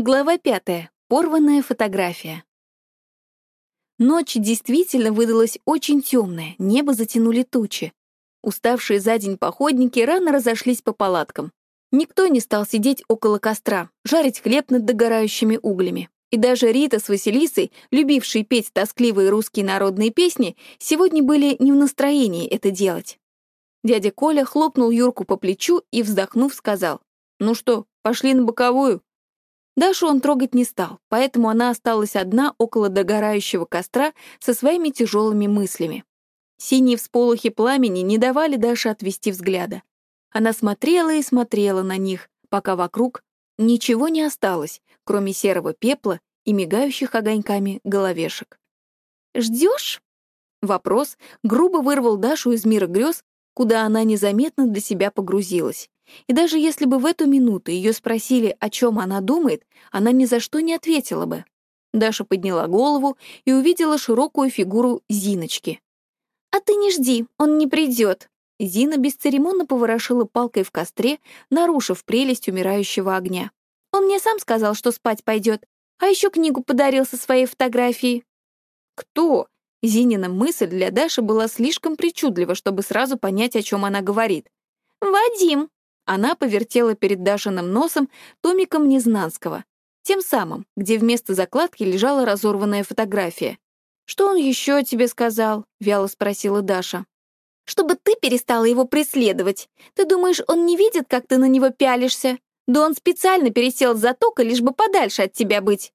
Глава пятая. Порванная фотография. Ночь действительно выдалась очень темная, небо затянули тучи. Уставшие за день походники рано разошлись по палаткам. Никто не стал сидеть около костра, жарить хлеб над догорающими углями. И даже Рита с Василисой, любившие петь тоскливые русские народные песни, сегодня были не в настроении это делать. Дядя Коля хлопнул Юрку по плечу и, вздохнув, сказал, «Ну что, пошли на боковую?» Дашу он трогать не стал, поэтому она осталась одна около догорающего костра со своими тяжелыми мыслями. Синие всполохи пламени не давали Даше отвести взгляда. Она смотрела и смотрела на них, пока вокруг ничего не осталось, кроме серого пепла и мигающих огоньками головешек. «Ждешь?» Вопрос грубо вырвал Дашу из мира грез, куда она незаметно для себя погрузилась. И даже если бы в эту минуту ее спросили, о чем она думает, она ни за что не ответила бы. Даша подняла голову и увидела широкую фигуру Зиночки. «А ты не жди, он не придет». Зина бесцеремонно поворошила палкой в костре, нарушив прелесть умирающего огня. «Он мне сам сказал, что спать пойдет, а еще книгу подарил со своей фотографией». «Кто?» Зинина мысль для Даши была слишком причудлива, чтобы сразу понять, о чем она говорит. «Вадим», она повертела перед Дашиным носом томиком Незнанского, тем самым, где вместо закладки лежала разорванная фотография. «Что он еще тебе сказал?» — вяло спросила Даша. «Чтобы ты перестала его преследовать. Ты думаешь, он не видит, как ты на него пялишься? Да он специально пересел с затока, лишь бы подальше от тебя быть».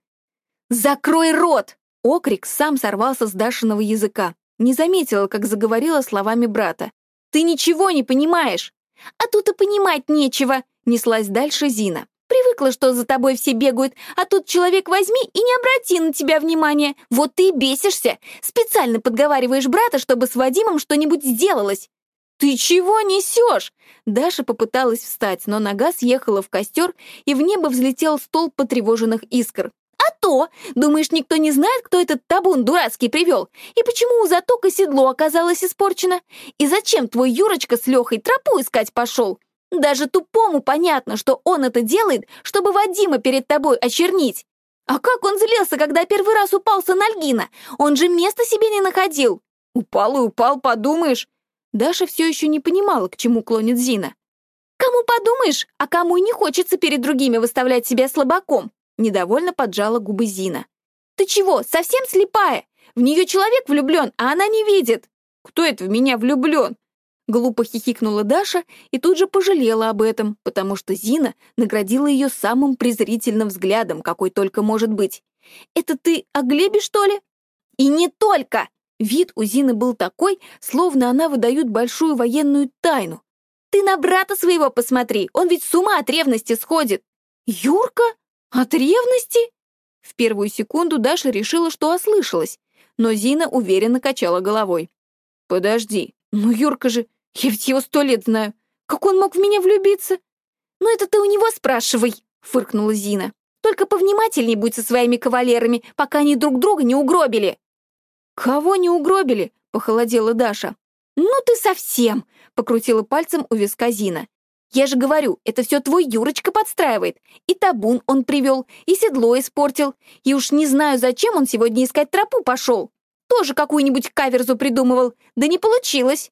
«Закрой рот!» — окрик сам сорвался с Дашиного языка. Не заметила, как заговорила словами брата. «Ты ничего не понимаешь! А тут и понимать нечего», — неслась дальше Зина. «Привыкла, что за тобой все бегают, а тут человек возьми и не обрати на тебя внимания. Вот ты и бесишься. Специально подговариваешь брата, чтобы с Вадимом что-нибудь сделалось». «Ты чего несешь?» Даша попыталась встать, но нога съехала в костер, и в небо взлетел столб потревоженных искр. «А то! Думаешь, никто не знает, кто этот табун дурацкий привел? И почему у затока седло оказалось испорчено? И зачем твой Юрочка с Лехой тропу искать пошел? Даже тупому понятно, что он это делает, чтобы Вадима перед тобой очернить. А как он злился, когда первый раз упал с анальгина? Он же места себе не находил. Упал и упал, подумаешь. Даша все еще не понимала, к чему клонит Зина. Кому подумаешь, а кому и не хочется перед другими выставлять себя слабаком. Недовольно поджала губы Зина. «Ты чего, совсем слепая? В нее человек влюблен, а она не видит!» «Кто это в меня влюблен?» Глупо хихикнула Даша и тут же пожалела об этом, потому что Зина наградила ее самым презрительным взглядом, какой только может быть. «Это ты о Глебе, что ли?» «И не только!» Вид у Зины был такой, словно она выдает большую военную тайну. «Ты на брата своего посмотри, он ведь с ума от ревности сходит!» «Юрка?» От ревности? В первую секунду Даша решила, что ослышалась, но Зина уверенно качала головой. «Подожди, ну Юрка же, я ведь его сто лет знаю. Как он мог в меня влюбиться?» «Ну это ты у него спрашивай», — фыркнула Зина. «Только повнимательней будь со своими кавалерами, пока они друг друга не угробили». «Кого не угробили?» — похолодела Даша. «Ну ты совсем!» — покрутила пальцем у виска Зина. Я же говорю, это все твой Юрочка подстраивает. И табун он привел, и седло испортил. И уж не знаю, зачем он сегодня искать тропу пошел. Тоже какую-нибудь каверзу придумывал. Да не получилось.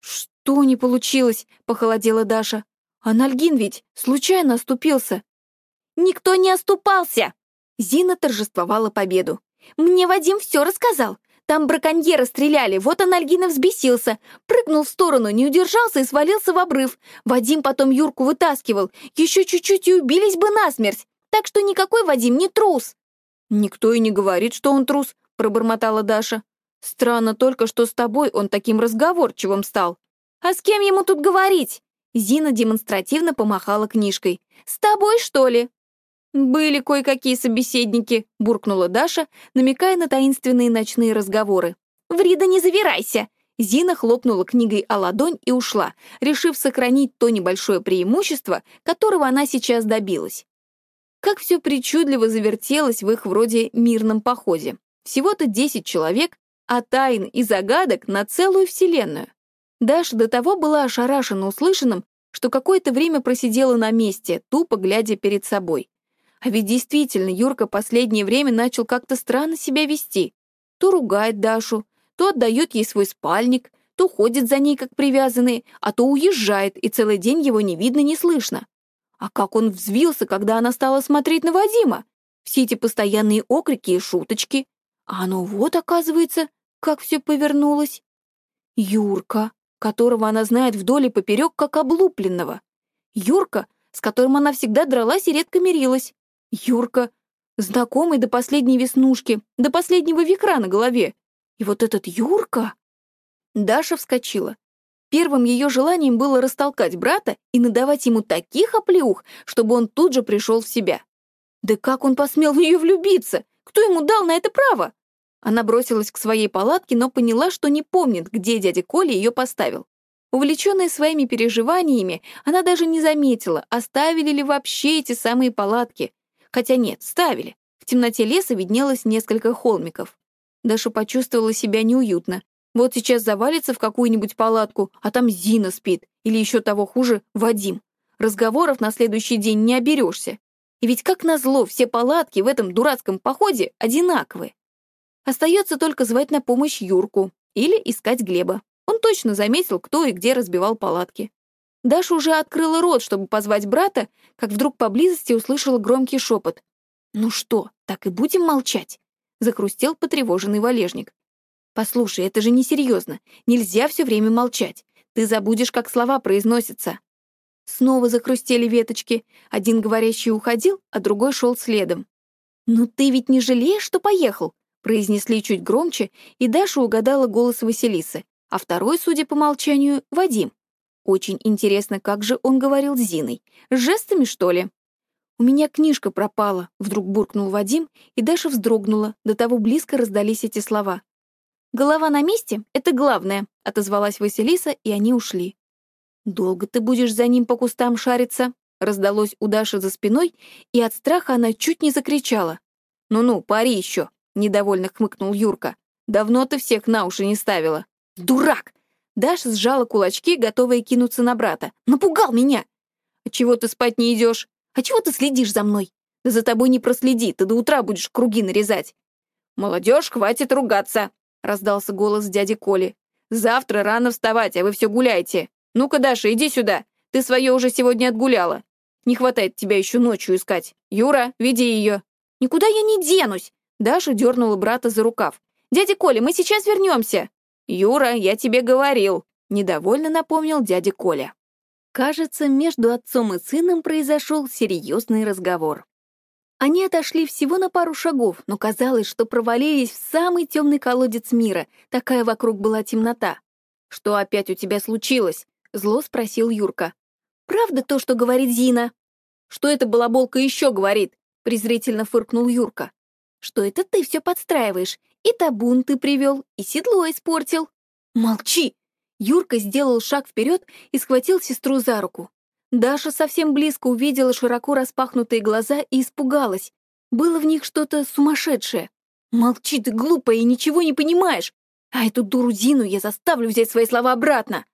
Что не получилось? Похолодела Даша. Анальгин ведь случайно оступился. Никто не оступался. Зина торжествовала победу. Мне Вадим все рассказал. Там браконьеры стреляли, вот Анальгина взбесился. Прыгнул в сторону, не удержался и свалился в обрыв. Вадим потом Юрку вытаскивал. Еще чуть-чуть и убились бы насмерть. Так что никакой Вадим не трус. «Никто и не говорит, что он трус», — пробормотала Даша. «Странно только, что с тобой он таким разговорчивым стал». «А с кем ему тут говорить?» Зина демонстративно помахала книжкой. «С тобой, что ли?» «Были кое-какие собеседники», — буркнула Даша, намекая на таинственные ночные разговоры. «Врида, не завирайся!» Зина хлопнула книгой о ладонь и ушла, решив сохранить то небольшое преимущество, которого она сейчас добилась. Как все причудливо завертелось в их вроде мирном походе. Всего-то 10 человек, а тайн и загадок на целую вселенную. Даша до того была ошарашена услышанным, что какое-то время просидела на месте, тупо глядя перед собой А ведь действительно, Юрка последнее время начал как-то странно себя вести. То ругает Дашу, то отдает ей свой спальник, то ходит за ней как привязанный, а то уезжает, и целый день его не видно, не слышно. А как он взвился, когда она стала смотреть на Вадима? Все эти постоянные окрики и шуточки. А оно вот, оказывается, как все повернулось. Юрка, которого она знает вдоль и поперек, как облупленного. Юрка, с которым она всегда дралась и редко мирилась. Юрка, знакомый до последней веснушки, до последнего векра на голове. И вот этот Юрка... Даша вскочила. Первым ее желанием было растолкать брата и надавать ему таких оплеух, чтобы он тут же пришел в себя. Да как он посмел в нее влюбиться? Кто ему дал на это право? Она бросилась к своей палатке, но поняла, что не помнит, где дядя Коля ее поставил. Увлеченная своими переживаниями, она даже не заметила, оставили ли вообще эти самые палатки. Хотя нет, ставили. В темноте леса виднелось несколько холмиков. Даша почувствовала себя неуютно. Вот сейчас завалится в какую-нибудь палатку, а там Зина спит, или еще того хуже, Вадим. Разговоров на следующий день не оберешься. И ведь как назло, все палатки в этом дурацком походе одинаковые. Остается только звать на помощь Юрку или искать Глеба. Он точно заметил, кто и где разбивал палатки. Даша уже открыла рот, чтобы позвать брата, как вдруг поблизости услышала громкий шепот. «Ну что, так и будем молчать?» — закрустел потревоженный валежник. «Послушай, это же несерьезно. Нельзя все время молчать. Ты забудешь, как слова произносятся». Снова закрустели веточки. Один говорящий уходил, а другой шел следом. «Ну ты ведь не жалеешь, что поехал?» произнесли чуть громче, и Даша угадала голос Василисы, а второй, судя по молчанию, Вадим. Очень интересно, как же он говорил с Зиной. Жестами, что ли? «У меня книжка пропала», — вдруг буркнул Вадим, и Даша вздрогнула, до того близко раздались эти слова. «Голова на месте — это главное», — отозвалась Василиса, и они ушли. «Долго ты будешь за ним по кустам шариться?» — раздалось у Даши за спиной, и от страха она чуть не закричала. «Ну-ну, пари еще!» — недовольно хмыкнул Юрка. «Давно ты всех на уши не ставила». «Дурак!» Даша сжала кулачки, готовая кинуться на брата. «Напугал меня!» «А чего ты спать не идешь? А чего ты следишь за мной? Да за тобой не проследи, ты до утра будешь круги нарезать». «Молодежь, хватит ругаться!» — раздался голос дяди Коли. «Завтра рано вставать, а вы все гуляете. Ну-ка, Даша, иди сюда. Ты свое уже сегодня отгуляла. Не хватает тебя еще ночью искать. Юра, веди ее». «Никуда я не денусь!» Даша дернула брата за рукав. «Дядя Коля, мы сейчас вернемся!» «Юра, я тебе говорил!» — недовольно напомнил дядя Коля. Кажется, между отцом и сыном произошел серьезный разговор. Они отошли всего на пару шагов, но казалось, что провалились в самый темный колодец мира, такая вокруг была темнота. «Что опять у тебя случилось?» — зло спросил Юрка. «Правда то, что говорит Зина?» «Что эта балаболка еще говорит?» — презрительно фыркнул Юрка что это ты все подстраиваешь. И табун ты привел, и седло испортил. Молчи! Юрка сделал шаг вперед и схватил сестру за руку. Даша совсем близко увидела широко распахнутые глаза и испугалась. Было в них что-то сумасшедшее. «Молчи, ты глупая и ничего не понимаешь! А эту дуру Зину я заставлю взять свои слова обратно!»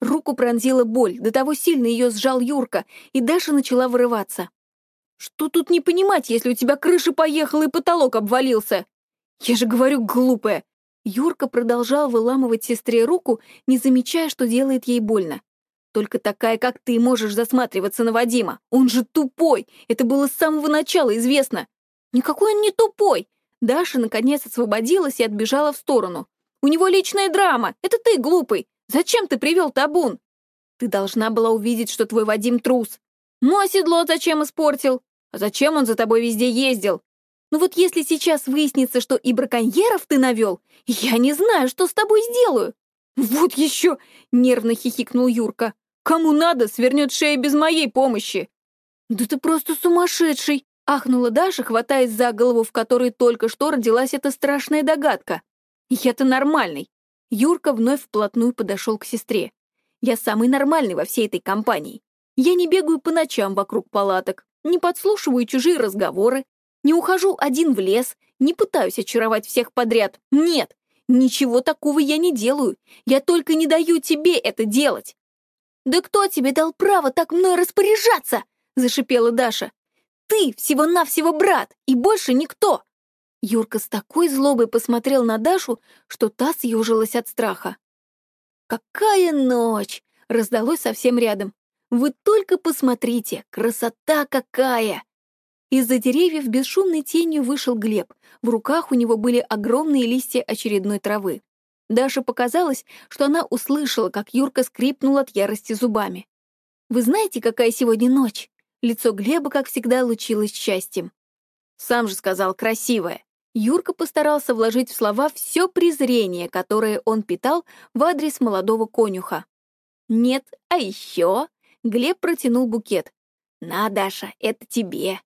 Руку пронзила боль, до того сильно ее сжал Юрка, и Даша начала вырываться. Что тут не понимать, если у тебя крыша поехала и потолок обвалился? Я же говорю, глупая. Юрка продолжал выламывать сестре руку, не замечая, что делает ей больно. Только такая, как ты, можешь засматриваться на Вадима. Он же тупой. Это было с самого начала известно. Никакой он не тупой. Даша, наконец, освободилась и отбежала в сторону. У него личная драма. Это ты, глупый. Зачем ты привел табун? Ты должна была увидеть, что твой Вадим трус. Ну, а седло зачем испортил? А зачем он за тобой везде ездил? Ну вот если сейчас выяснится, что и браконьеров ты навел, я не знаю, что с тобой сделаю. Вот еще, нервно хихикнул Юрка. Кому надо, свернет шею без моей помощи. Да ты просто сумасшедший, ахнула Даша, хватаясь за голову, в которой только что родилась эта страшная догадка. Я-то нормальный. Юрка вновь вплотную подошел к сестре. Я самый нормальный во всей этой компании. Я не бегаю по ночам вокруг палаток, не подслушиваю чужие разговоры, не ухожу один в лес, не пытаюсь очаровать всех подряд. Нет, ничего такого я не делаю. Я только не даю тебе это делать. «Да кто тебе дал право так мной распоряжаться?» — зашипела Даша. ты всего-навсего брат, и больше никто!» Юрка с такой злобой посмотрел на Дашу, что та съежилась от страха. «Какая ночь!» — раздалось совсем рядом. «Вы только посмотрите, красота какая!» Из-за деревьев бесшумной тенью вышел Глеб. В руках у него были огромные листья очередной травы. Даша показалось, что она услышала, как Юрка скрипнул от ярости зубами. «Вы знаете, какая сегодня ночь?» Лицо Глеба, как всегда, лучилось счастьем. «Сам же сказал, красивая. Юрка постарался вложить в слова все презрение, которое он питал в адрес молодого конюха. «Нет, а еще...» — Глеб протянул букет. «На, Даша, это тебе».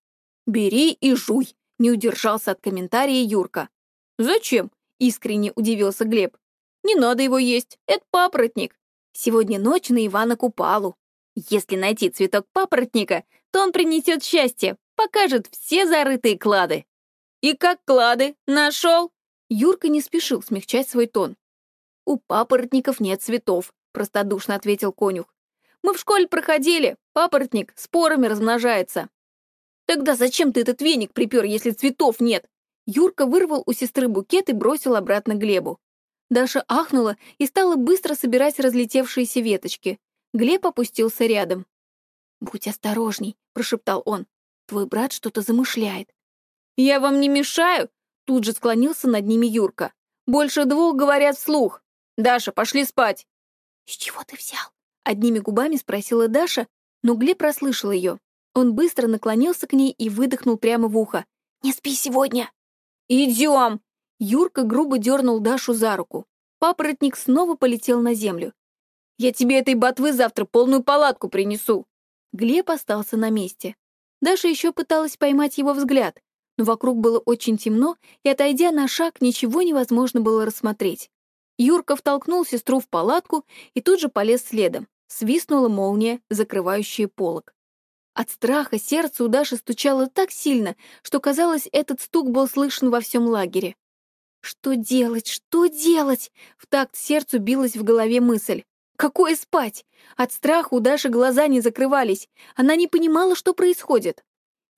«Бери и жуй», — не удержался от комментария Юрка. «Зачем?» — искренне удивился Глеб. «Не надо его есть, это папоротник. Сегодня ночь на Ивана Купалу. Если найти цветок папоротника, то он принесет счастье, покажет все зарытые клады». «И как клады? Нашел?» Юрка не спешил смягчать свой тон. «У папоротников нет цветов», — простодушно ответил конюх. «Мы в школе проходили, папоротник спорами размножается». «Тогда зачем ты этот веник припер, если цветов нет?» Юрка вырвал у сестры букет и бросил обратно Глебу. Даша ахнула и стала быстро собирать разлетевшиеся веточки. Глеб опустился рядом. «Будь осторожней», — прошептал он. «Твой брат что-то замышляет. «Я вам не мешаю?» Тут же склонился над ними Юрка. «Больше двух говорят вслух. Даша, пошли спать!» «С чего ты взял?» Одними губами спросила Даша, но Глеб прослышал ее. Он быстро наклонился к ней и выдохнул прямо в ухо. «Не спи сегодня!» «Идем!» Юрка грубо дернул Дашу за руку. Папоротник снова полетел на землю. «Я тебе этой ботвы завтра полную палатку принесу!» Глеб остался на месте. Даша еще пыталась поймать его взгляд, но вокруг было очень темно, и, отойдя на шаг, ничего невозможно было рассмотреть. Юрка втолкнул сестру в палатку и тут же полез следом. Свистнула молния, закрывающая полог. От страха сердце у Даши стучало так сильно, что, казалось, этот стук был слышен во всем лагере. «Что делать? Что делать?» В такт сердцу билась в голове мысль. «Какое спать?» От страха у Даши глаза не закрывались. Она не понимала, что происходит.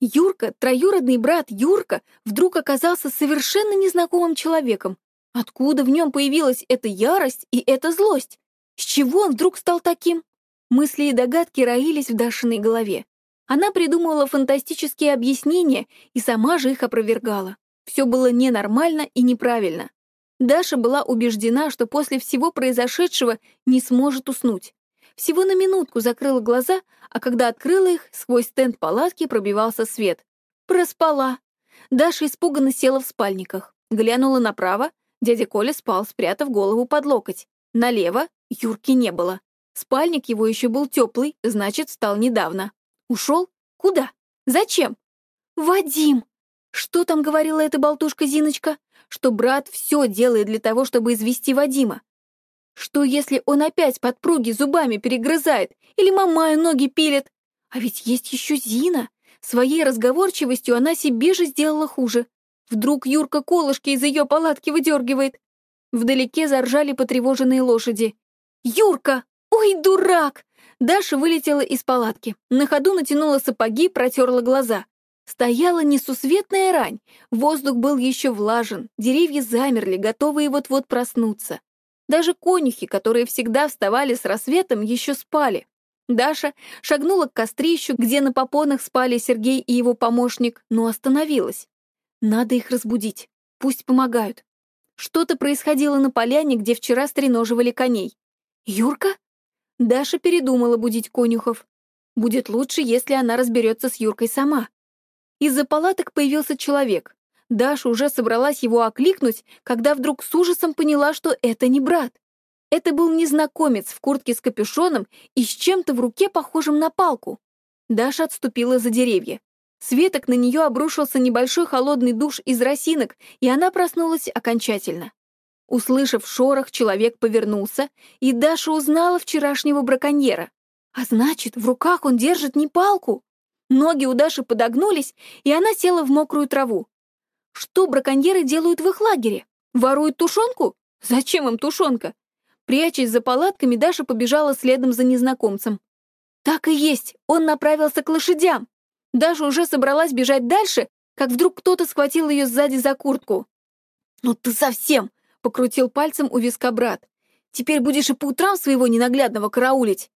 Юрка, троюродный брат Юрка, вдруг оказался совершенно незнакомым человеком. Откуда в нем появилась эта ярость и эта злость? С чего он вдруг стал таким? Мысли и догадки роились в Дашиной голове. Она придумывала фантастические объяснения и сама же их опровергала. Все было ненормально и неправильно. Даша была убеждена, что после всего произошедшего не сможет уснуть. Всего на минутку закрыла глаза, а когда открыла их, сквозь стенд палатки пробивался свет. Проспала. Даша испуганно села в спальниках. Глянула направо, дядя Коля спал, спрятав голову под локоть. Налево Юрки не было. Спальник его еще был теплый, значит, встал недавно. Ушел? Куда? Зачем? Вадим! Что там говорила эта болтушка Зиночка? Что брат все делает для того, чтобы извести Вадима. Что, если он опять подпруги зубами перегрызает или мамаю ноги пилит? А ведь есть еще Зина. Своей разговорчивостью она себе же сделала хуже. Вдруг Юрка колышки из ее палатки выдергивает. Вдалеке заржали потревоженные лошади. «Юрка! Ой, дурак!» Даша вылетела из палатки. На ходу натянула сапоги, протерла глаза. Стояла несусветная рань. Воздух был еще влажен, деревья замерли, готовые вот-вот проснуться. Даже конюхи, которые всегда вставали с рассветом, еще спали. Даша шагнула к кострищу, где на попонах спали Сергей и его помощник, но остановилась. Надо их разбудить, пусть помогают. Что-то происходило на поляне, где вчера стреноживали коней. «Юрка?» Даша передумала будить конюхов. Будет лучше, если она разберется с Юркой сама. Из-за палаток появился человек. Даша уже собралась его окликнуть, когда вдруг с ужасом поняла, что это не брат. Это был незнакомец в куртке с капюшоном и с чем-то в руке, похожим на палку. Даша отступила за деревья. Светок на нее обрушился небольшой холодный душ из росинок, и она проснулась окончательно. Услышав шорох, человек повернулся, и Даша узнала вчерашнего браконьера. А значит, в руках он держит не палку. Ноги у Даши подогнулись, и она села в мокрую траву. Что браконьеры делают в их лагере? Воруют тушенку? Зачем им тушенка? Прячась за палатками, Даша побежала следом за незнакомцем. Так и есть, он направился к лошадям. Даша уже собралась бежать дальше, как вдруг кто-то схватил ее сзади за куртку. «Ну ты совсем!» — покрутил пальцем у виска брат. «Теперь будешь и по утрам своего ненаглядного караулить!»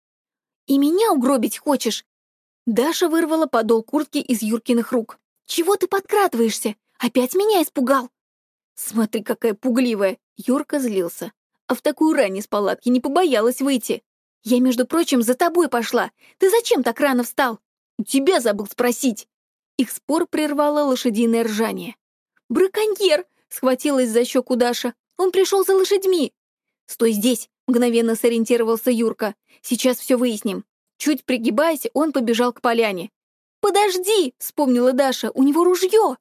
«И меня угробить хочешь?» Даша вырвала подол куртки из Юркиных рук. «Чего ты подкрадываешься? Опять меня испугал?» «Смотри, какая пугливая!» Юрка злился. «А в такую рань из палатки не побоялась выйти!» «Я, между прочим, за тобой пошла! Ты зачем так рано встал?» «У тебя забыл спросить!» Их спор прервало лошадиное ржание. «Браконьер!» — схватилась за щеку Даша. «Он пришел за лошадьми!» «Стой здесь!» — мгновенно сориентировался Юрка. «Сейчас все выясним». Чуть пригибаясь, он побежал к поляне. «Подожди!» — вспомнила Даша. «У него ружье!»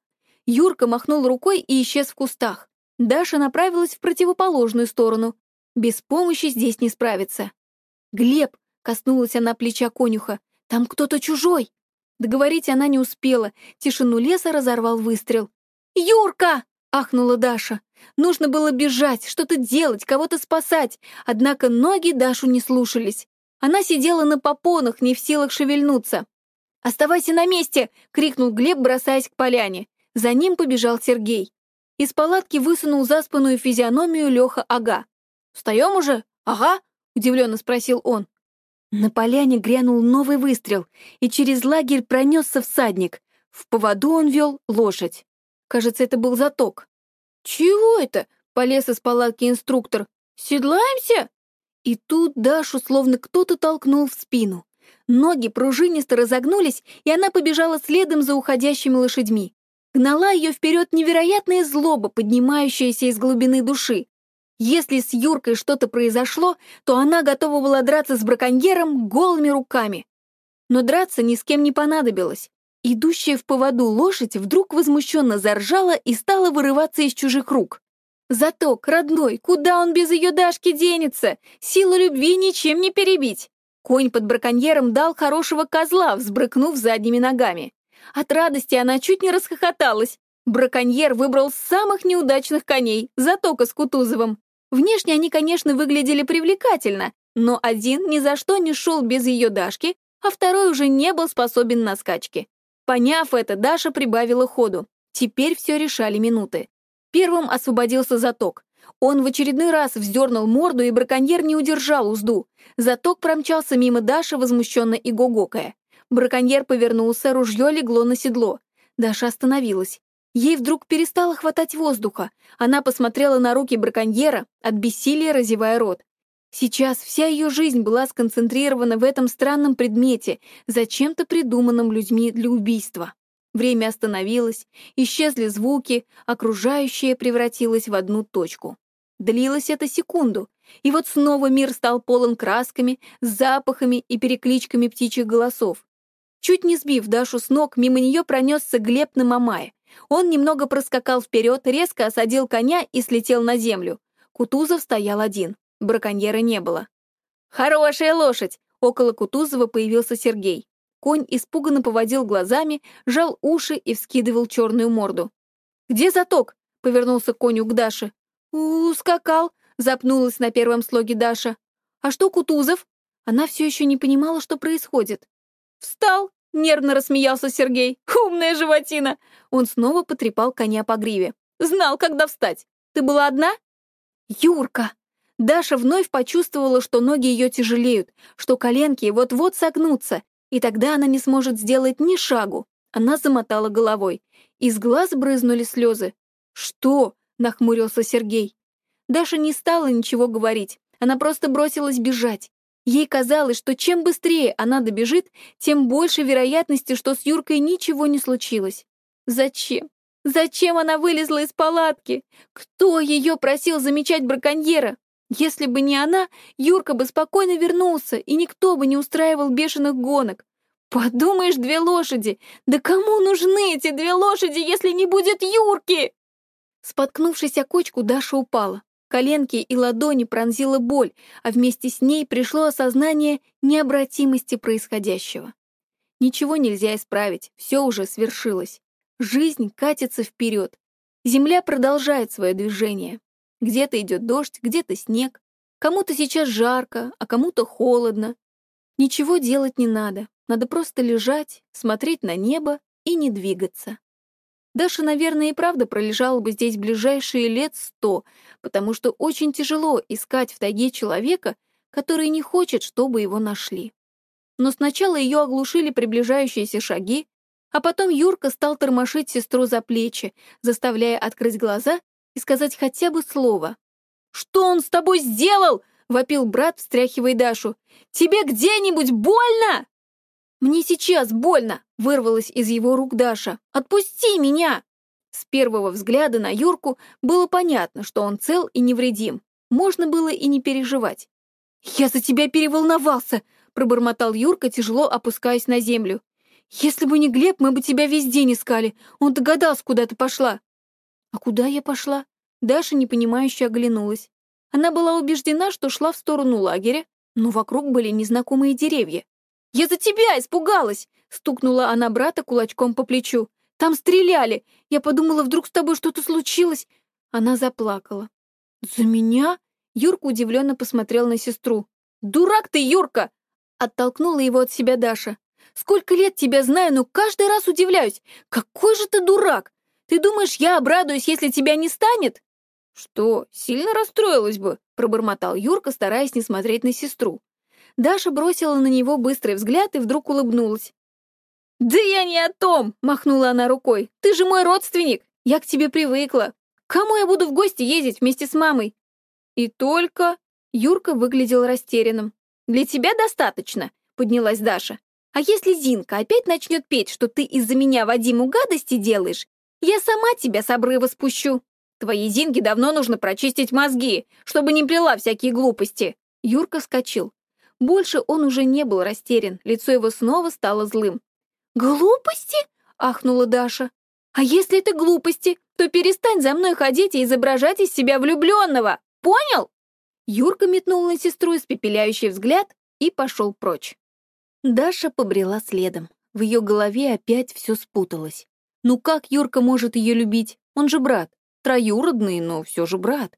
Юрка махнул рукой и исчез в кустах. Даша направилась в противоположную сторону. Без помощи здесь не справиться. «Глеб!» — коснулась она плеча конюха. «Там кто-то чужой!» Договорить она не успела. Тишину леса разорвал выстрел. «Юрка!» — ахнула Даша. Нужно было бежать, что-то делать, кого-то спасать. Однако ноги Дашу не слушались. Она сидела на попонах, не в силах шевельнуться. «Оставайся на месте!» — крикнул Глеб, бросаясь к поляне. За ним побежал Сергей. Из палатки высунул заспанную физиономию Леха Ага. «Встаем уже? Ага?» — удивленно спросил он. На поляне грянул новый выстрел, и через лагерь пронесся всадник. В поводу он вел лошадь. Кажется, это был заток. «Чего это?» — полез из палатки инструктор. «Седлаемся?» И тут Дашу словно кто-то толкнул в спину. Ноги пружинисто разогнулись, и она побежала следом за уходящими лошадьми. Гнала ее вперед невероятная злоба, поднимающаяся из глубины души. Если с Юркой что-то произошло, то она готова была драться с браконьером голыми руками. Но драться ни с кем не понадобилось. Идущая в поводу лошадь вдруг возмущенно заржала и стала вырываться из чужих рук. Заток, родной, куда он без ее Дашки денется? Силу любви ничем не перебить. Конь под браконьером дал хорошего козла, взбрыкнув задними ногами. От радости она чуть не расхохоталась. Браконьер выбрал самых неудачных коней, Затока с Кутузовым. Внешне они, конечно, выглядели привлекательно, но один ни за что не шел без ее Дашки, а второй уже не был способен на скачки. Поняв это, Даша прибавила ходу. Теперь все решали минуты. Первым освободился заток. Он в очередной раз вздернул морду, и браконьер не удержал узду. Заток промчался мимо Даши, возмущенно и гогокая. Браконьер повернулся, ружье легло на седло. Даша остановилась. Ей вдруг перестало хватать воздуха. Она посмотрела на руки браконьера, от бессилия разевая рот. Сейчас вся ее жизнь была сконцентрирована в этом странном предмете, зачем-то придуманном людьми для убийства. Время остановилось, исчезли звуки, окружающее превратилось в одну точку. Длилось это секунду, и вот снова мир стал полон красками, запахами и перекличками птичьих голосов. Чуть не сбив Дашу с ног, мимо нее пронесся Глеб на Мамае. Он немного проскакал вперед, резко осадил коня и слетел на землю. Кутузов стоял один. Браконьера не было. «Хорошая лошадь!» Около Кутузова появился Сергей. Конь испуганно поводил глазами, жал уши и вскидывал черную морду. «Где заток?» — повернулся коню к Даше. «Ускакал», — запнулась на первом слоге Даша. «А что Кутузов?» Она все еще не понимала, что происходит. «Встал!» — нервно рассмеялся Сергей. «Умная животина!» Он снова потрепал коня по гриве. «Знал, когда встать. Ты была одна?» «Юрка!» Даша вновь почувствовала, что ноги ее тяжелеют, что коленки вот-вот согнутся, и тогда она не сможет сделать ни шагу. Она замотала головой. Из глаз брызнули слезы. «Что?» — нахмурился Сергей. Даша не стала ничего говорить. Она просто бросилась бежать. Ей казалось, что чем быстрее она добежит, тем больше вероятности, что с Юркой ничего не случилось. Зачем? Зачем она вылезла из палатки? Кто ее просил замечать браконьера? Если бы не она, Юрка бы спокойно вернулся, и никто бы не устраивал бешеных гонок. Подумаешь, две лошади! Да кому нужны эти две лошади, если не будет Юрки? Споткнувшись о кочку, Даша упала. Коленки и ладони пронзила боль, а вместе с ней пришло осознание необратимости происходящего. Ничего нельзя исправить, все уже свершилось. Жизнь катится вперед. Земля продолжает свое движение. Где-то идет дождь, где-то снег. Кому-то сейчас жарко, а кому-то холодно. Ничего делать не надо. Надо просто лежать, смотреть на небо и не двигаться. Даша, наверное, и правда пролежала бы здесь ближайшие лет сто, потому что очень тяжело искать в тайге человека, который не хочет, чтобы его нашли. Но сначала ее оглушили приближающиеся шаги, а потом Юрка стал тормошить сестру за плечи, заставляя открыть глаза и сказать хотя бы слово. «Что он с тобой сделал?» — вопил брат, встряхивая Дашу. «Тебе где-нибудь больно?» «Мне сейчас больно!» — вырвалась из его рук Даша. «Отпусти меня!» С первого взгляда на Юрку было понятно, что он цел и невредим. Можно было и не переживать. «Я за тебя переволновался!» — пробормотал Юрка, тяжело опускаясь на землю. «Если бы не Глеб, мы бы тебя весь день искали. Он догадался, куда ты пошла». «А куда я пошла?» Даша непонимающе оглянулась. Она была убеждена, что шла в сторону лагеря, но вокруг были незнакомые деревья. «Я за тебя испугалась!» — стукнула она брата кулачком по плечу. «Там стреляли! Я подумала, вдруг с тобой что-то случилось!» Она заплакала. «За меня?» — Юрка удивленно посмотрел на сестру. «Дурак ты, Юрка!» — оттолкнула его от себя Даша. «Сколько лет тебя знаю, но каждый раз удивляюсь. Какой же ты дурак! Ты думаешь, я обрадуюсь, если тебя не станет?» «Что, сильно расстроилась бы?» — пробормотал Юрка, стараясь не смотреть на сестру. Даша бросила на него быстрый взгляд и вдруг улыбнулась. «Да я не о том!» — махнула она рукой. «Ты же мой родственник! Я к тебе привыкла! Кому я буду в гости ездить вместе с мамой?» «И только...» — Юрка выглядел растерянным. «Для тебя достаточно», — поднялась Даша. «А если Зинка опять начнет петь, что ты из-за меня Вадиму гадости делаешь, я сама тебя с обрыва спущу. Твоей Зинке давно нужно прочистить мозги, чтобы не плела всякие глупости». Юрка вскочил. Больше он уже не был растерян, лицо его снова стало злым. «Глупости?» — ахнула Даша. «А если это глупости, то перестань за мной ходить и изображать из себя влюбленного. Понял?» Юрка метнул на сестру испепеляющий взгляд и пошел прочь. Даша побрела следом. В ее голове опять все спуталось. Ну как Юрка может ее любить? Он же брат. Троюродный, но все же брат.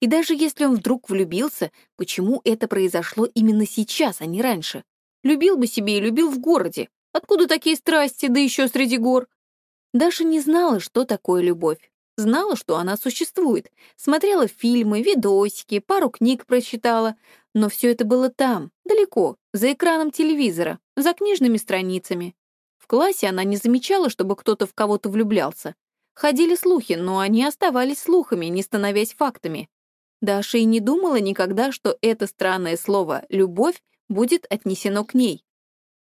И даже если он вдруг влюбился, почему это произошло именно сейчас, а не раньше? Любил бы себе и любил в городе. Откуда такие страсти, да еще среди гор? Даша не знала, что такое любовь. Знала, что она существует. Смотрела фильмы, видосики, пару книг прочитала. Но все это было там, далеко, за экраном телевизора, за книжными страницами. Классе она не замечала, чтобы кто-то в кого-то влюблялся. Ходили слухи, но они оставались слухами, не становясь фактами. Даша и не думала никогда, что это странное слово «любовь» будет отнесено к ней.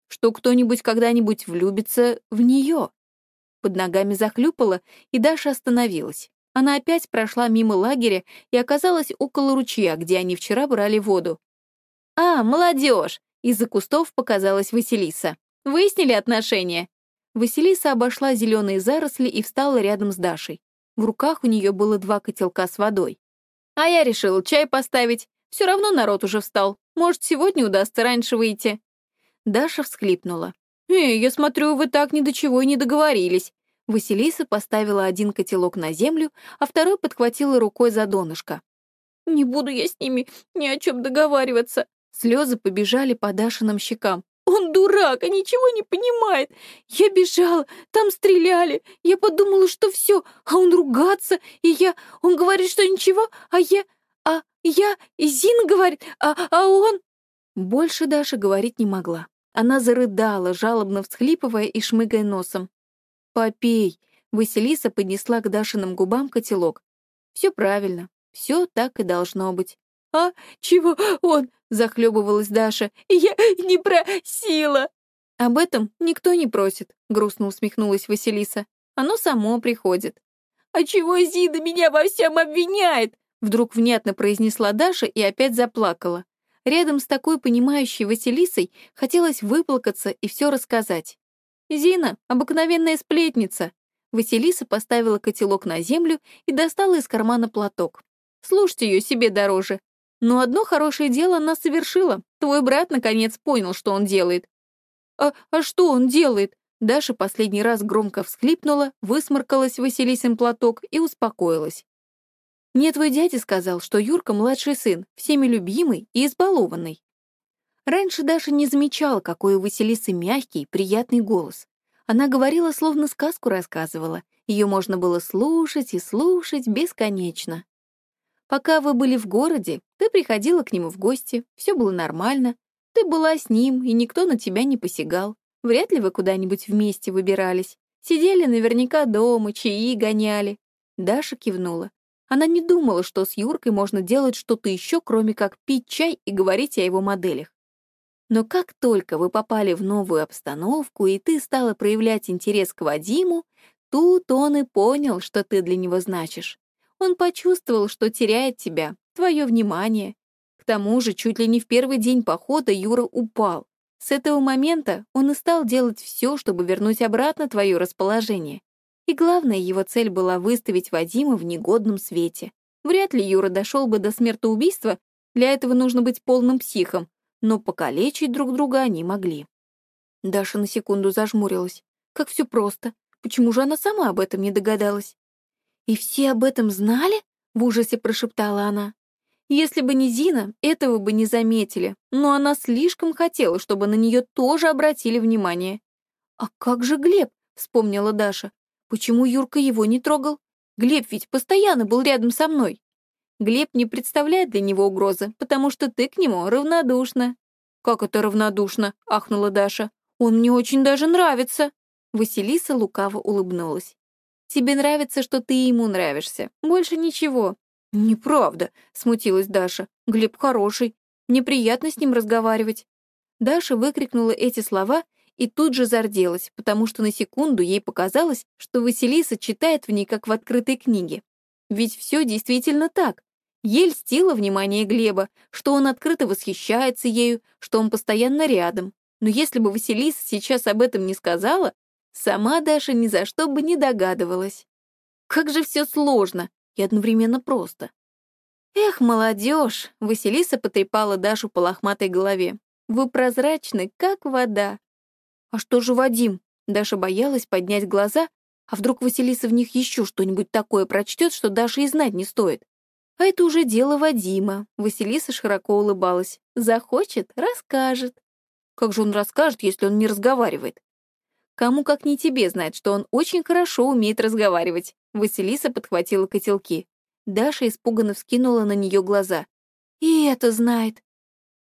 Что кто-нибудь когда-нибудь влюбится в нее. Под ногами захлюпала, и Даша остановилась. Она опять прошла мимо лагеря и оказалась около ручья, где они вчера брали воду. «А, молодежь!» — из-за кустов показалась Василиса. «Выяснили отношения?» Василиса обошла зеленые заросли и встала рядом с Дашей. В руках у нее было два котелка с водой. А я решил чай поставить. Все равно народ уже встал. Может, сегодня удастся раньше выйти». Даша всхлипнула. «Эй, я смотрю, вы так ни до чего и не договорились». Василиса поставила один котелок на землю, а второй подхватила рукой за донышко. «Не буду я с ними ни о чем договариваться». Слезы побежали по Дашиным щекам. Он дурак, а ничего не понимает. Я бежала, там стреляли. Я подумала, что все, а он ругаться, и я... Он говорит, что ничего, а я... А я... И Зина говорит, а, а он... Больше Даша говорить не могла. Она зарыдала, жалобно всхлипывая и шмыгая носом. «Попей!» — Василиса поднесла к Дашиным губам котелок. «Все правильно, все так и должно быть». «А чего он?» — захлебывалась Даша. «Я не просила!» «Об этом никто не просит», — грустно усмехнулась Василиса. «Оно само приходит». «А чего Зида меня во всем обвиняет?» Вдруг внятно произнесла Даша и опять заплакала. Рядом с такой понимающей Василисой хотелось выплакаться и все рассказать. «Зина — обыкновенная сплетница». Василиса поставила котелок на землю и достала из кармана платок. «Слушайте ее себе дороже. Но одно хорошее дело она совершила. Твой брат наконец понял, что он делает. А, а что он делает? Даша последний раз громко всхлипнула, высморкалась Василисин платок и успокоилась. Мне твой дядя сказал, что Юрка младший сын, всеми любимый и избалованный. Раньше Даша не замечала, какой у Василисы мягкий, приятный голос. Она говорила, словно сказку рассказывала. Ее можно было слушать и слушать бесконечно. Пока вы были в городе, ты приходила к нему в гости, все было нормально. Ты была с ним, и никто на тебя не посягал. Вряд ли вы куда-нибудь вместе выбирались. Сидели наверняка дома, чаи гоняли. Даша кивнула. Она не думала, что с Юркой можно делать что-то еще, кроме как пить чай и говорить о его моделях. Но как только вы попали в новую обстановку, и ты стала проявлять интерес к Вадиму, тут он и понял, что ты для него значишь. Он почувствовал, что теряет тебя, твое внимание. К тому же, чуть ли не в первый день похода Юра упал. С этого момента он и стал делать все, чтобы вернуть обратно твое расположение. И главная его цель была выставить Вадима в негодном свете. Вряд ли Юра дошел бы до смертоубийства, для этого нужно быть полным психом, но покалечить друг друга они могли. Даша на секунду зажмурилась. Как все просто. Почему же она сама об этом не догадалась? «И все об этом знали?» — в ужасе прошептала она. Если бы не Зина, этого бы не заметили, но она слишком хотела, чтобы на нее тоже обратили внимание. «А как же Глеб?» — вспомнила Даша. «Почему Юрка его не трогал? Глеб ведь постоянно был рядом со мной». Глеб не представляет для него угрозы, потому что ты к нему равнодушна». «Как это равнодушно?» — ахнула Даша. «Он мне очень даже нравится». Василиса лукаво улыбнулась. «Тебе нравится, что ты ему нравишься. Больше ничего». «Неправда», — смутилась Даша. «Глеб хороший. Мне приятно с ним разговаривать». Даша выкрикнула эти слова и тут же зарделась, потому что на секунду ей показалось, что Василиса читает в ней, как в открытой книге. Ведь все действительно так. Ей льстило внимание Глеба, что он открыто восхищается ею, что он постоянно рядом. Но если бы Василиса сейчас об этом не сказала, сама Даша ни за что бы не догадывалась. Как же все сложно и одновременно просто. «Эх, молодежь!» — Василиса потрепала Дашу по лохматой голове. «Вы прозрачны, как вода». «А что же Вадим?» Даша боялась поднять глаза, а вдруг Василиса в них еще что-нибудь такое прочтет, что Даша и знать не стоит. А это уже дело Вадима. Василиса широко улыбалась. Захочет — расскажет. Как же он расскажет, если он не разговаривает? Кому как не тебе знать, что он очень хорошо умеет разговаривать. Василиса подхватила котелки. Даша испуганно вскинула на нее глаза. И это знает.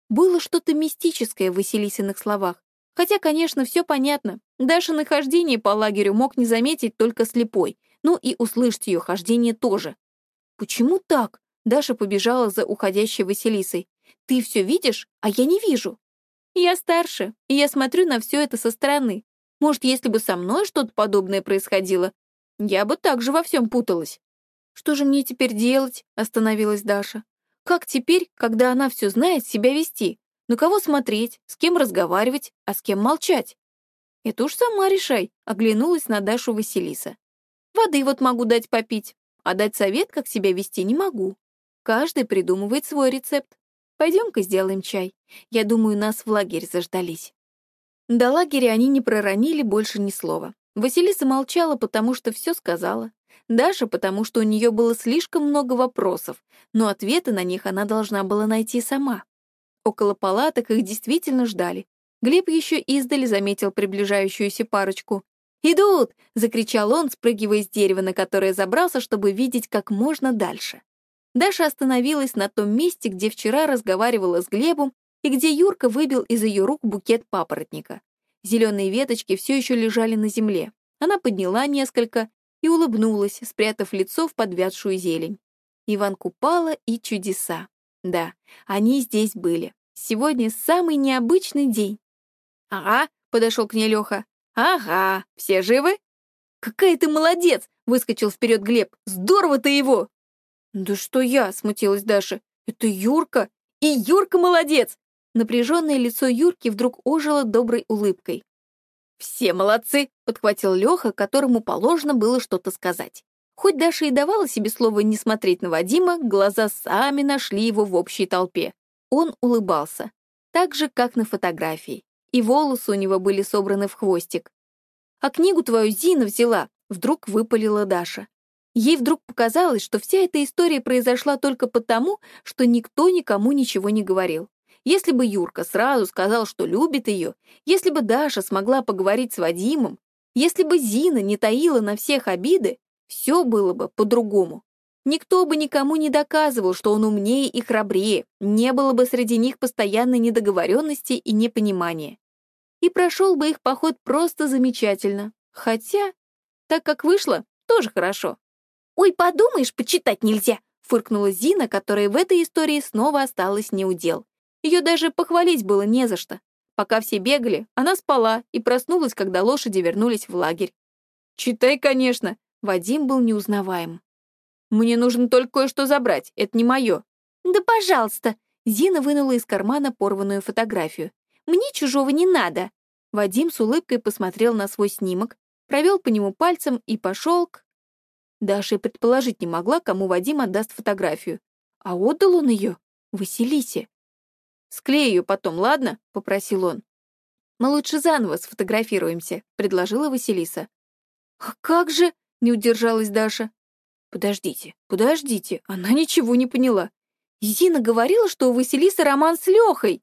Было что-то мистическое в Василисиных словах. Хотя, конечно, все понятно. Даша на хождение по лагерю мог не заметить только слепой, ну и услышать ее хождение тоже. Почему так? Даша побежала за уходящей Василисой. «Ты все видишь, а я не вижу». «Я старше, и я смотрю на все это со стороны. Может, если бы со мной что-то подобное происходило, я бы также во всем путалась». «Что же мне теперь делать?» — остановилась Даша. «Как теперь, когда она все знает, себя вести? На кого смотреть, с кем разговаривать, а с кем молчать?» «Это уж сама решай», — оглянулась на Дашу Василиса. «Воды вот могу дать попить, а дать совет, как себя вести, не могу. Каждый придумывает свой рецепт. Пойдем-ка сделаем чай. Я думаю, нас в лагерь заждались». До лагеря они не проронили больше ни слова. Василиса молчала, потому что все сказала. Даша, потому что у нее было слишком много вопросов, но ответы на них она должна была найти сама. Около палаток их действительно ждали. Глеб еще издали заметил приближающуюся парочку. «Идут!» — закричал он, спрыгивая с дерева, на которое забрался, чтобы видеть как можно дальше. Даша остановилась на том месте, где вчера разговаривала с Глебом и где Юрка выбил из ее рук букет папоротника. Зеленые веточки все еще лежали на земле. Она подняла несколько и улыбнулась, спрятав лицо в подвядшую зелень. Иван Купала и чудеса. Да, они здесь были. Сегодня самый необычный день. «Ага», — подошел к ней Леха. «Ага, все живы?» «Какая ты молодец!» — выскочил вперед Глеб. «Здорово ты его!» «Да что я?» — смутилась Даша. «Это Юрка! И Юрка молодец!» Напряженное лицо Юрки вдруг ожило доброй улыбкой. «Все молодцы!» — подхватил Леха, которому положено было что-то сказать. Хоть Даша и давала себе слово не смотреть на Вадима, глаза сами нашли его в общей толпе. Он улыбался, так же, как на фотографии, и волосы у него были собраны в хвостик. «А книгу твою Зина взяла», — вдруг выпалила Даша. Ей вдруг показалось, что вся эта история произошла только потому, что никто никому ничего не говорил. Если бы Юрка сразу сказал, что любит ее, если бы Даша смогла поговорить с Вадимом, если бы Зина не таила на всех обиды, все было бы по-другому. Никто бы никому не доказывал, что он умнее и храбрее, не было бы среди них постоянной недоговоренности и непонимания. И прошел бы их поход просто замечательно. Хотя, так как вышло, тоже хорошо. «Ой, подумаешь, почитать нельзя!» — фыркнула Зина, которая в этой истории снова осталась неудел. Ее даже похвалить было не за что. Пока все бегали, она спала и проснулась, когда лошади вернулись в лагерь. «Читай, конечно!» Вадим был неузнаваем. «Мне нужно только кое-что забрать, это не мое». «Да пожалуйста!» Зина вынула из кармана порванную фотографию. «Мне чужого не надо!» Вадим с улыбкой посмотрел на свой снимок, провел по нему пальцем и пошел к... Даша предположить не могла, кому Вадим отдаст фотографию. А отдал он ее Василисе. «Склей ее потом, ладно?» — попросил он. «Мы лучше заново сфотографируемся», — предложила Василиса. «А как же?» — не удержалась Даша. «Подождите, подождите, она ничего не поняла. Зина говорила, что у Василисы роман с Лехой».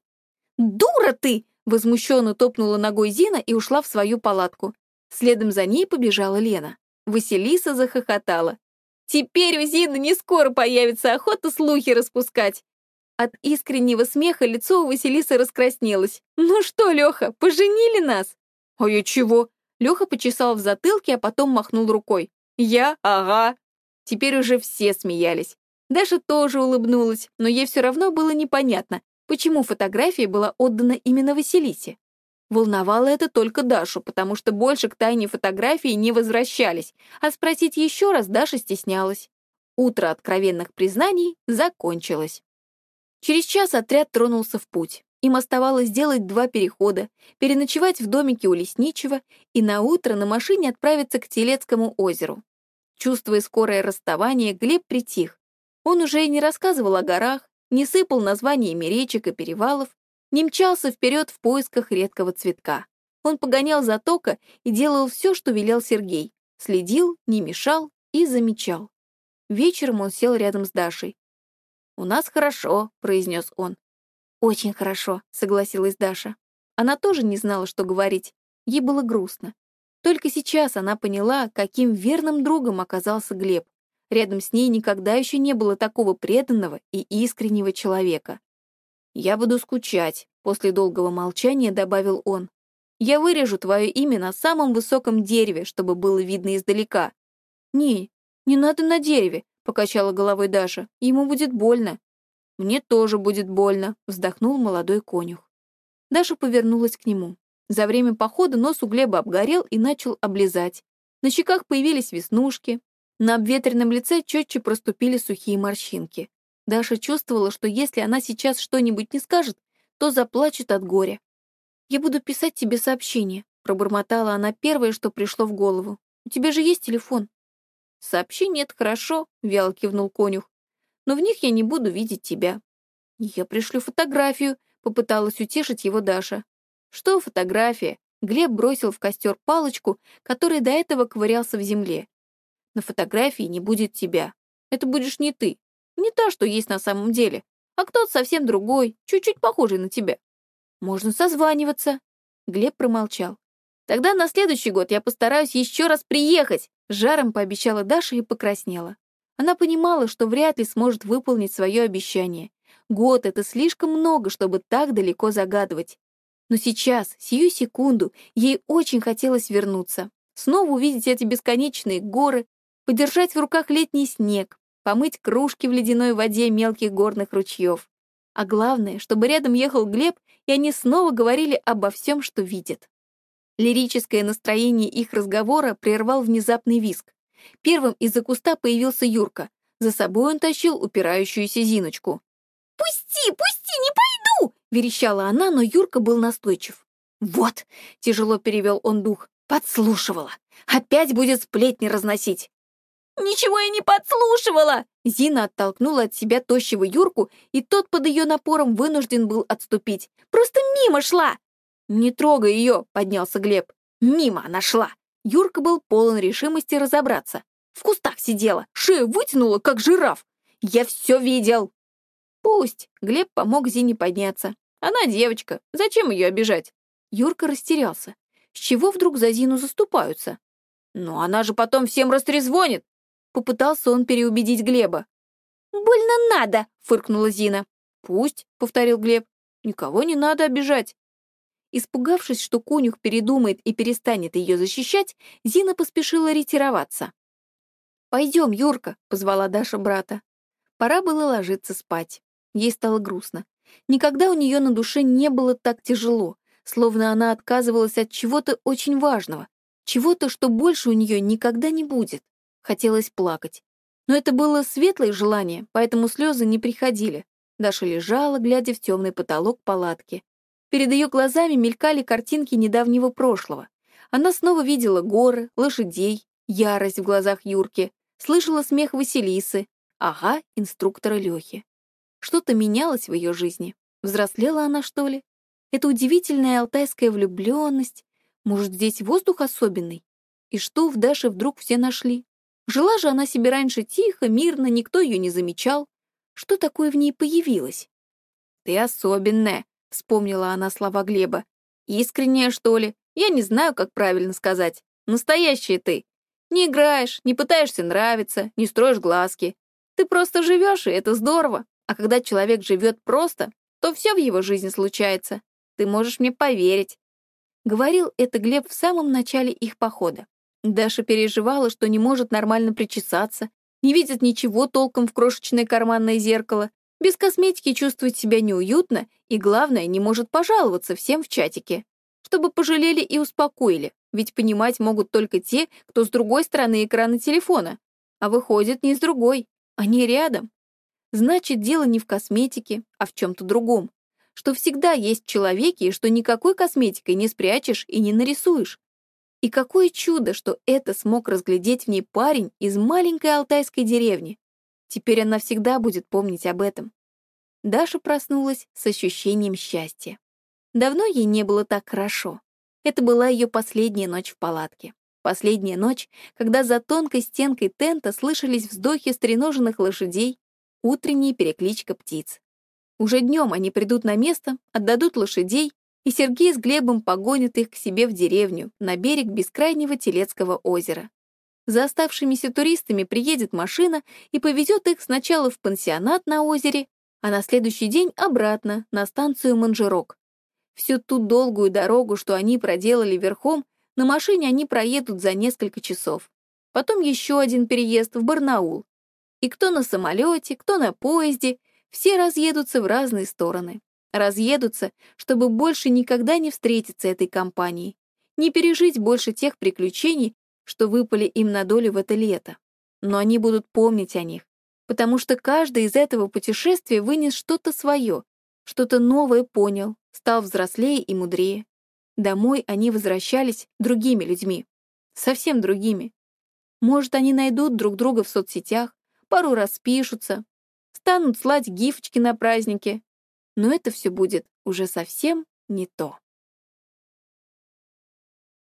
«Дура ты!» — возмущенно топнула ногой Зина и ушла в свою палатку. Следом за ней побежала Лена. Василиса захохотала. «Теперь у Зины не скоро появится охота слухи распускать. От искреннего смеха лицо у Василисы раскраснелось. «Ну что, Леха, поженили нас?» «А я чего?» Леха почесал в затылке, а потом махнул рукой. «Я? Ага». Теперь уже все смеялись. Даша тоже улыбнулась, но ей все равно было непонятно, почему фотография была отдана именно Василисе. Волновало это только Дашу, потому что больше к тайне фотографии не возвращались, а спросить еще раз Даша стеснялась. Утро откровенных признаний закончилось. Через час отряд тронулся в путь. Им оставалось сделать два перехода, переночевать в домике у лесничего и на утро на машине отправиться к Телецкому озеру. Чувствуя скорое расставание, Глеб притих. Он уже и не рассказывал о горах, не сыпал названиями речек и перевалов, не мчался вперед в поисках редкого цветка. Он погонял затока и делал все, что велел Сергей. Следил, не мешал и замечал. Вечером он сел рядом с Дашей. «У нас хорошо», — произнес он. «Очень хорошо», — согласилась Даша. Она тоже не знала, что говорить. Ей было грустно. Только сейчас она поняла, каким верным другом оказался Глеб. Рядом с ней никогда еще не было такого преданного и искреннего человека. «Я буду скучать», — после долгого молчания добавил он. «Я вырежу твое имя на самом высоком дереве, чтобы было видно издалека». «Не, не надо на дереве. — покачала головой Даша. «Ему будет больно». «Мне тоже будет больно», — вздохнул молодой конюх. Даша повернулась к нему. За время похода нос у Глеба обгорел и начал облизать. На щеках появились веснушки. На обветренном лице четче проступили сухие морщинки. Даша чувствовала, что если она сейчас что-нибудь не скажет, то заплачет от горя. «Я буду писать тебе сообщение», — пробормотала она первое, что пришло в голову. «У тебя же есть телефон?» «Сообщение — это хорошо», — вяло кивнул конюх. «Но в них я не буду видеть тебя». «Я пришлю фотографию», — попыталась утешить его Даша. «Что фотография?» Глеб бросил в костер палочку, который до этого ковырялся в земле. «На фотографии не будет тебя. Это будешь не ты. Не та, что есть на самом деле, а кто-то совсем другой, чуть-чуть похожий на тебя. Можно созваниваться». Глеб промолчал. «Тогда на следующий год я постараюсь еще раз приехать», Жаром пообещала Даша и покраснела. Она понимала, что вряд ли сможет выполнить свое обещание. Год — это слишком много, чтобы так далеко загадывать. Но сейчас, сию секунду, ей очень хотелось вернуться. Снова увидеть эти бесконечные горы, подержать в руках летний снег, помыть кружки в ледяной воде мелких горных ручьев. А главное, чтобы рядом ехал Глеб, и они снова говорили обо всем, что видят. Лирическое настроение их разговора прервал внезапный визг. Первым из-за куста появился Юрка. За собой он тащил упирающуюся Зиночку. «Пусти, пусти, не пойду!» — верещала она, но Юрка был настойчив. «Вот!» — тяжело перевел он дух. «Подслушивала! Опять будет сплетни разносить!» «Ничего я не подслушивала!» Зина оттолкнула от себя тощего Юрку, и тот под ее напором вынужден был отступить. «Просто мимо шла!» «Не трогай ее!» — поднялся Глеб. «Мимо она шла!» Юрка был полон решимости разобраться. В кустах сидела, шею вытянула, как жираф. «Я все видел!» «Пусть!» — Глеб помог Зине подняться. Она девочка, зачем ее обижать? Юрка растерялся. С чего вдруг за Зину заступаются? «Но она же потом всем растрезвонит!» Попытался он переубедить Глеба. «Больно надо!» — фыркнула Зина. «Пусть», — повторил Глеб, — «никого не надо обижать». Испугавшись, что конюх передумает и перестанет ее защищать, Зина поспешила ретироваться. «Пойдем, Юрка», — позвала Даша брата. Пора было ложиться спать. Ей стало грустно. Никогда у нее на душе не было так тяжело, словно она отказывалась от чего-то очень важного, чего-то, что больше у нее никогда не будет. Хотелось плакать. Но это было светлое желание, поэтому слезы не приходили. Даша лежала, глядя в темный потолок палатки. Перед ее глазами мелькали картинки недавнего прошлого. Она снова видела горы, лошадей, ярость в глазах Юрки, слышала смех Василисы, ага, инструктора Лехи. Что-то менялось в ее жизни. Взрослела она, что ли? Это удивительная алтайская влюбленность. Может, здесь воздух особенный? И что в Даше вдруг все нашли? Жила же она себе раньше тихо, мирно, никто ее не замечал. Что такое в ней появилось? «Ты особенная», — вспомнила она слова Глеба. «Искренняя, что ли? Я не знаю, как правильно сказать. Настоящая ты. Не играешь, не пытаешься нравиться, не строишь глазки. Ты просто живешь, и это здорово. А когда человек живет просто, то все в его жизни случается. Ты можешь мне поверить». Говорил это Глеб в самом начале их похода. Даша переживала, что не может нормально причесаться, не видит ничего толком в крошечное карманное зеркало, без косметики чувствует себя неуютно и, главное, не может пожаловаться всем в чатике. Чтобы пожалели и успокоили, ведь понимать могут только те, кто с другой стороны экрана телефона. А выходит, не с другой, они рядом. Значит, дело не в косметике, а в чем-то другом что всегда есть в человеке и что никакой косметикой не спрячешь и не нарисуешь. И какое чудо, что это смог разглядеть в ней парень из маленькой алтайской деревни. Теперь она всегда будет помнить об этом. Даша проснулась с ощущением счастья. Давно ей не было так хорошо. Это была ее последняя ночь в палатке. Последняя ночь, когда за тонкой стенкой тента слышались вздохи стреноженных лошадей, утренняя перекличка птиц. Уже днем они придут на место, отдадут лошадей, и Сергей с Глебом погонят их к себе в деревню, на берег бескрайнего Телецкого озера. За оставшимися туристами приедет машина и повезет их сначала в пансионат на озере, а на следующий день обратно, на станцию Манжерок. Всю ту долгую дорогу, что они проделали верхом, на машине они проедут за несколько часов. Потом еще один переезд в Барнаул. И кто на самолете, кто на поезде, все разъедутся в разные стороны. Разъедутся, чтобы больше никогда не встретиться этой компанией, не пережить больше тех приключений, что выпали им на долю в это лето. Но они будут помнить о них, потому что каждый из этого путешествия вынес что-то свое, что-то новое понял, стал взрослее и мудрее. Домой они возвращались другими людьми, совсем другими. Может, они найдут друг друга в соцсетях, пару раз пишутся, станут слать гифочки на праздники. Но это все будет уже совсем не то.